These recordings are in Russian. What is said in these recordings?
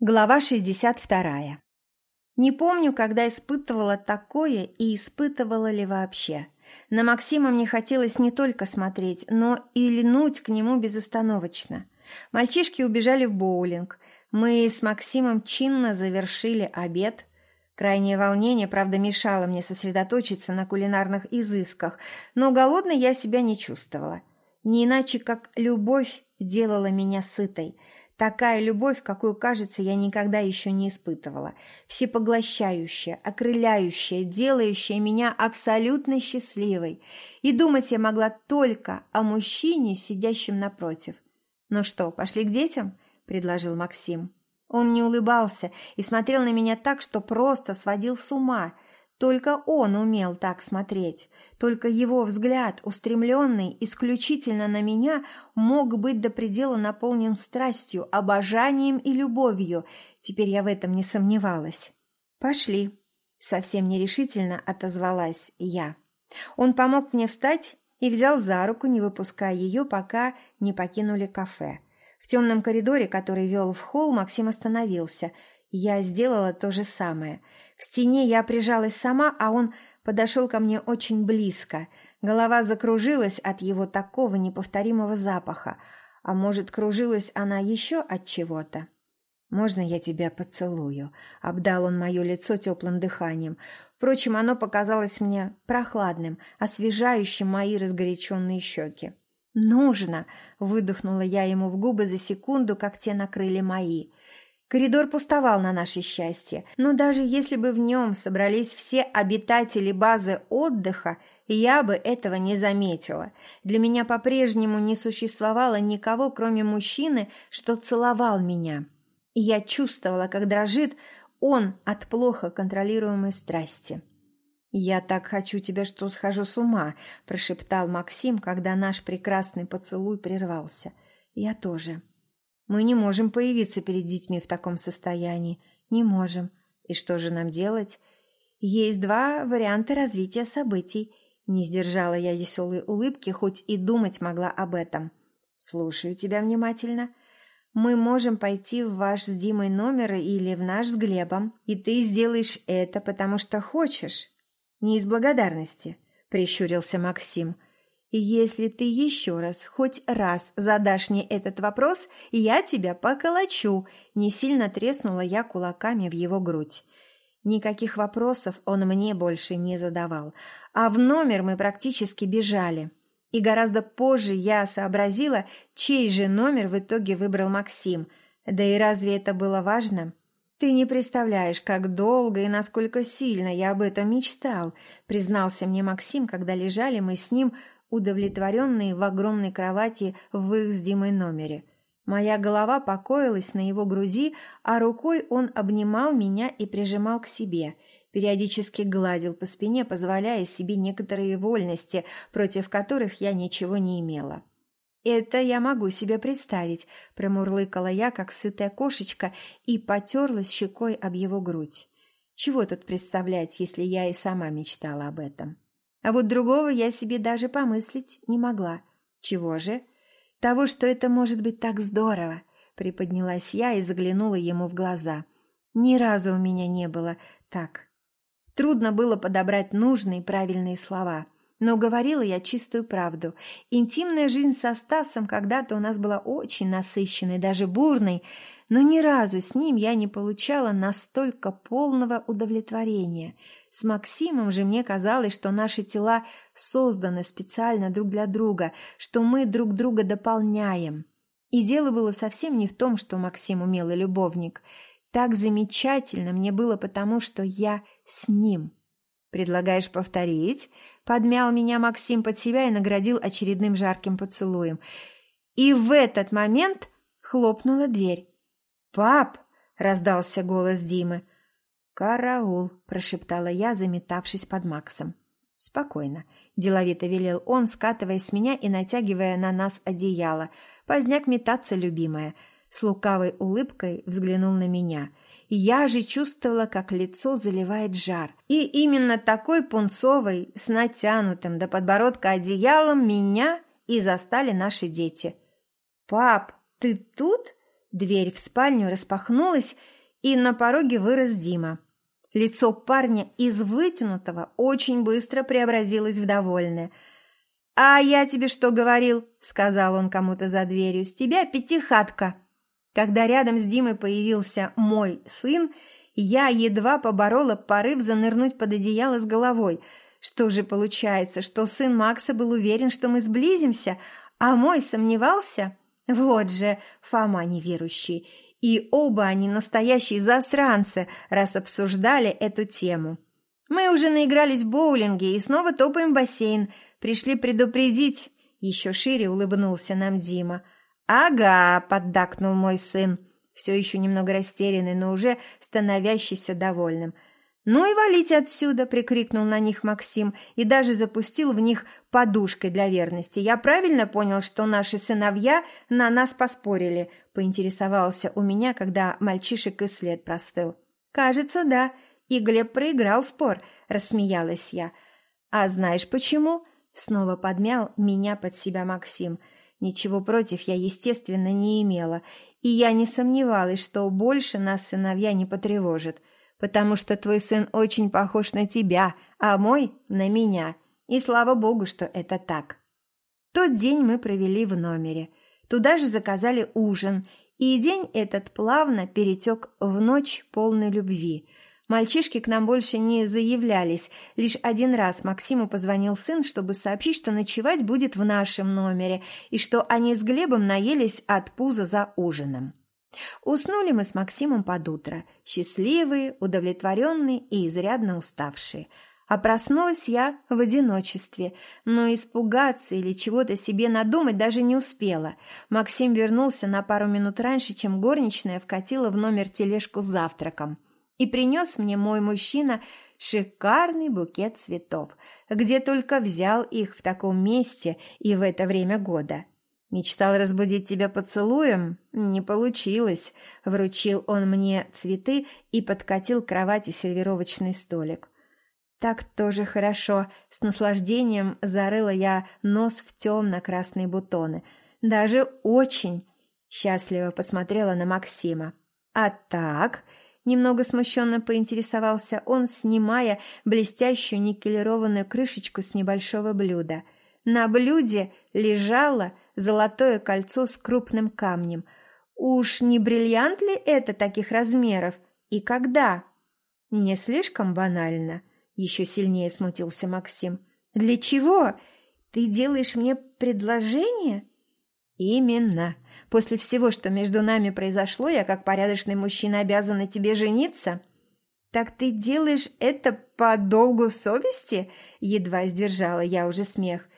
Глава 62. Не помню, когда испытывала такое и испытывала ли вообще. На Максима мне хотелось не только смотреть, но и льнуть к нему безостановочно. Мальчишки убежали в боулинг. Мы с Максимом чинно завершили обед. Крайнее волнение, правда, мешало мне сосредоточиться на кулинарных изысках, но голодной я себя не чувствовала. Не иначе, как любовь делала меня сытой – Такая любовь, какую, кажется, я никогда еще не испытывала. Всепоглощающая, окрыляющая, делающая меня абсолютно счастливой. И думать я могла только о мужчине, сидящем напротив. «Ну что, пошли к детям?» – предложил Максим. Он не улыбался и смотрел на меня так, что просто сводил с ума – только он умел так смотреть. Только его взгляд, устремленный исключительно на меня, мог быть до предела наполнен страстью, обожанием и любовью. Теперь я в этом не сомневалась. «Пошли», — совсем нерешительно отозвалась я. Он помог мне встать и взял за руку, не выпуская ее, пока не покинули кафе. В темном коридоре, который вел в холл, Максим остановился. Я сделала то же самое — к стене я прижалась сама, а он подошел ко мне очень близко. Голова закружилась от его такого неповторимого запаха. А может, кружилась она еще от чего-то? «Можно я тебя поцелую?» — обдал он мое лицо теплым дыханием. Впрочем, оно показалось мне прохладным, освежающим мои разгоряченные щеки. «Нужно!» — выдохнула я ему в губы за секунду, как те накрыли мои. Коридор пустовал на наше счастье, но даже если бы в нем собрались все обитатели базы отдыха, я бы этого не заметила. Для меня по-прежнему не существовало никого, кроме мужчины, что целовал меня. И я чувствовала, как дрожит он от плохо контролируемой страсти. «Я так хочу тебя, что схожу с ума», – прошептал Максим, когда наш прекрасный поцелуй прервался. «Я тоже». Мы не можем появиться перед детьми в таком состоянии. Не можем. И что же нам делать? Есть два варианта развития событий. Не сдержала я веселой улыбки, хоть и думать могла об этом. Слушаю тебя внимательно. Мы можем пойти в ваш с Димой номер или в наш с Глебом, и ты сделаешь это, потому что хочешь. Не из благодарности, прищурился Максим. — если ты еще раз, хоть раз задашь мне этот вопрос, я тебя поколочу!» Не сильно треснула я кулаками в его грудь. Никаких вопросов он мне больше не задавал. А в номер мы практически бежали. И гораздо позже я сообразила, чей же номер в итоге выбрал Максим. Да и разве это было важно? «Ты не представляешь, как долго и насколько сильно я об этом мечтал», признался мне Максим, когда лежали мы с ним удовлетворенные в огромной кровати в их с Димой номере. Моя голова покоилась на его груди, а рукой он обнимал меня и прижимал к себе, периодически гладил по спине, позволяя себе некоторые вольности, против которых я ничего не имела. «Это я могу себе представить», – промурлыкала я, как сытая кошечка, и потерлась щекой об его грудь. «Чего тут представлять, если я и сама мечтала об этом?» А вот другого я себе даже помыслить не могла. Чего же? Того, что это может быть так здорово, приподнялась я и заглянула ему в глаза. Ни разу у меня не было так. Трудно было подобрать нужные правильные слова – но говорила я чистую правду. Интимная жизнь со Стасом когда-то у нас была очень насыщенной, даже бурной, но ни разу с ним я не получала настолько полного удовлетворения. С Максимом же мне казалось, что наши тела созданы специально друг для друга, что мы друг друга дополняем. И дело было совсем не в том, что Максим умелый любовник. Так замечательно мне было потому, что я с ним – «Предлагаешь повторить?» – подмял меня Максим под себя и наградил очередным жарким поцелуем. И в этот момент хлопнула дверь. «Пап!» – раздался голос Димы. «Караул!» – прошептала я, заметавшись под Максом. «Спокойно», – деловито велел он, скатывая с меня и натягивая на нас одеяло. «Поздняк метаться, любимая». С лукавой улыбкой взглянул на меня – я же чувствовала, как лицо заливает жар. И именно такой пунцовой, с натянутым до подбородка одеялом меня и застали наши дети. «Пап, ты тут?» Дверь в спальню распахнулась, и на пороге вырос Дима. Лицо парня из вытянутого очень быстро преобразилось в довольное. «А я тебе что говорил?» – сказал он кому-то за дверью. «С тебя пятихатка». Когда рядом с Димой появился мой сын, я едва поборола порыв занырнуть под одеяло с головой. Что же получается, что сын Макса был уверен, что мы сблизимся, а мой сомневался? Вот же Фома неверующий. И оба они настоящие засранцы, раз обсуждали эту тему. Мы уже наигрались в боулинге и снова топаем в бассейн. Пришли предупредить. Еще шире улыбнулся нам Дима. «Ага», – поддакнул мой сын, все еще немного растерянный, но уже становящийся довольным – «Ну и валите отсюда!» – прикрикнул на них Максим и даже запустил в них подушкой для верности. «Я правильно понял, что наши сыновья на нас поспорили?» – поинтересовался у меня, когда мальчишек и след простыл. «Кажется, да. И Глеб проиграл спор», – рассмеялась я. «А знаешь почему?» – снова подмял меня под себя Максим. Ничего против я, естественно, не имела, и я не сомневалась, что больше нас сыновья не потревожат – потому что твой сын очень похож на тебя, а мой – на меня. И слава богу, что это так. Тот день мы провели в номере. Туда же заказали ужин, и день этот плавно перетек в ночь полной любви. Мальчишки к нам больше не заявлялись. Лишь один раз Максиму позвонил сын, чтобы сообщить, что ночевать будет в нашем номере, и что они с Глебом наелись от пуза за ужином. Уснули мы с Максимом под утро, счастливые, удовлетворенные и изрядно уставшие. А проснулась я в одиночестве, но испугаться или чего-то себе надумать даже не успела. Максим вернулся на пару минут раньше, чем горничная вкатила в номер тележку с завтраком. И принес мне мой мужчина шикарный букет цветов, где только взял их в таком месте и в это время года. Мечтал разбудить тебя поцелуем? Не получилось. Вручил он мне цветы и подкатил к кровати сервировочный столик. Так тоже хорошо. С наслаждением зарыла я нос в темно-красные бутоны. Даже очень счастливо посмотрела на Максима. А так, немного смущенно поинтересовался он, снимая блестящую никелированную крышечку с небольшого блюда. На блюде лежала золотое кольцо с крупным камнем. Уж не бриллиант ли это таких размеров? И когда? Не слишком банально? Еще сильнее смутился Максим. Для чего? Ты делаешь мне предложение? Именно. После всего, что между нами произошло, я как порядочный мужчина обязана тебе жениться. Так ты делаешь это по долгу совести? Едва сдержала я уже смех.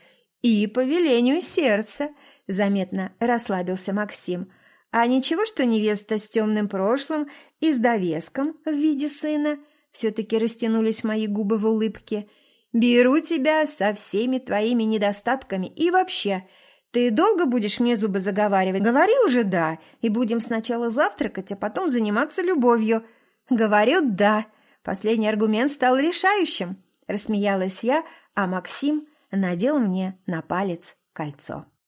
И по велению сердца, заметно расслабился Максим. А ничего, что невеста с темным прошлым и с довеском в виде сына? Все-таки растянулись мои губы в улыбке. Беру тебя со всеми твоими недостатками и вообще. Ты долго будешь мне зубы заговаривать? Говори уже «да», и будем сначала завтракать, а потом заниматься любовью. Говорю «да». Последний аргумент стал решающим. Рассмеялась я, а Максим надел мне на палец кольцо.